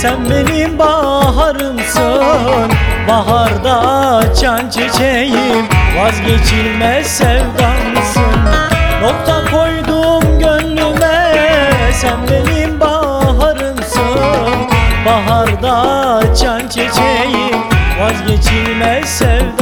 Sen benim baharımsın. Baharda çan çiçeğim. Vazgeçilmez sevdamsın. Nokta koydum gönlüme. Sen benim baharımsın. Baharda çan çiçeğim. Vazgeçilmez sevdamsın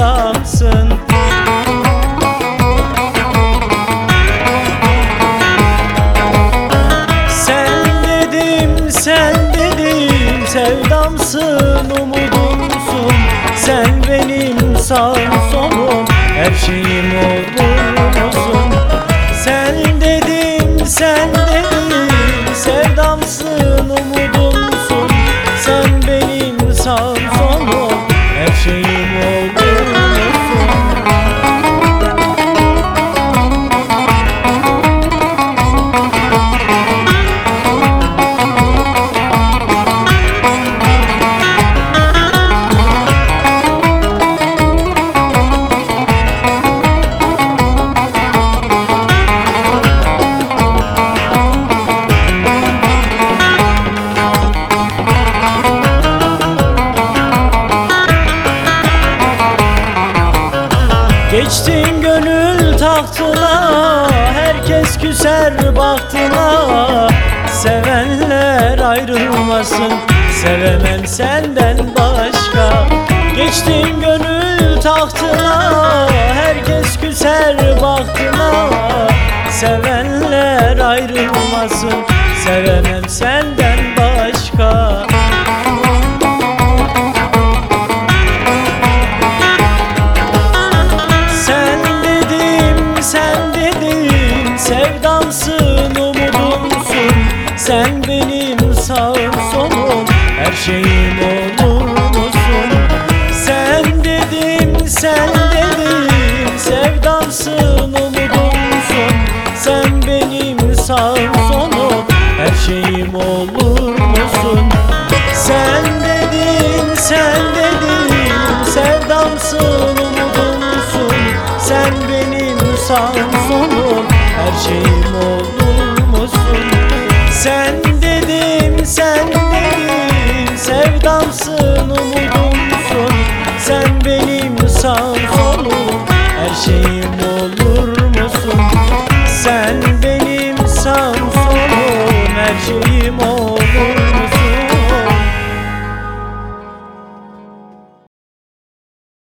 Sevdamsın, umudumsun Sen benim sağım solum? Her şeyim olursun Sen dedim, sen dedim Geçtin gönül tahtına Herkes küser bahtına. Sevenler ayrılmasın Sevemem senden başka. Geçtin gönül tahtına Herkes küser bahtına. Sevenler ayrılmasın Sevemem senden Sevdamsın, umudumsun. Sen benim sağım solum. Her şeyim olursan olur Her şeyim olur musun Sen dedim sen